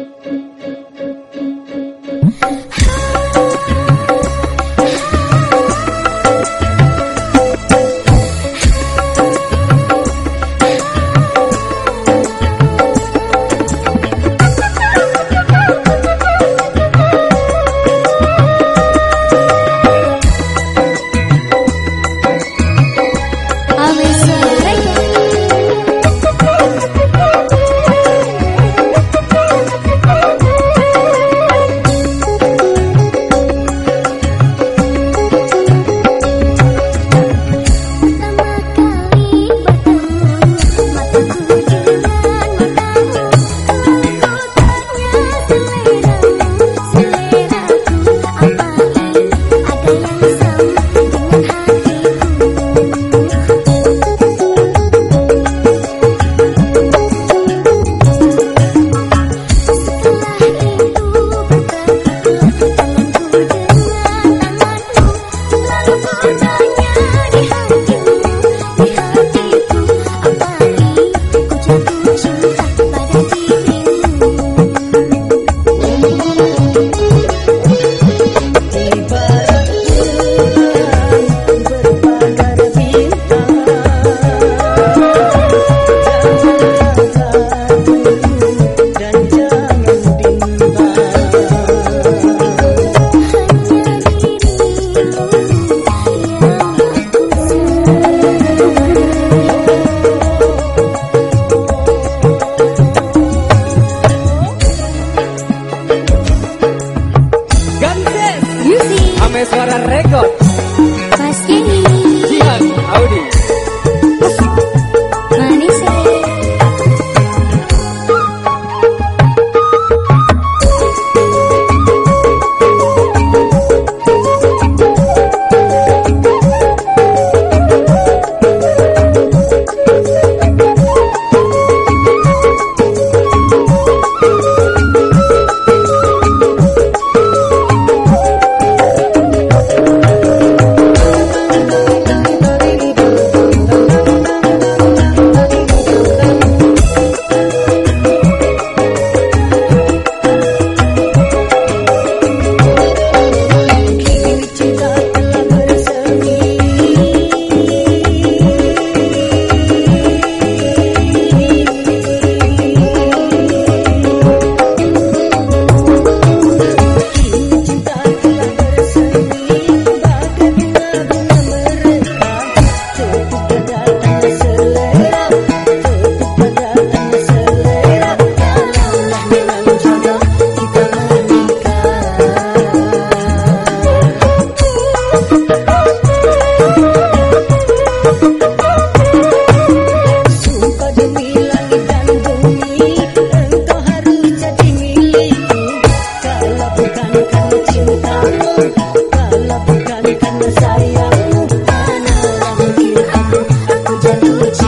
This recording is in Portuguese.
Kalau तुझ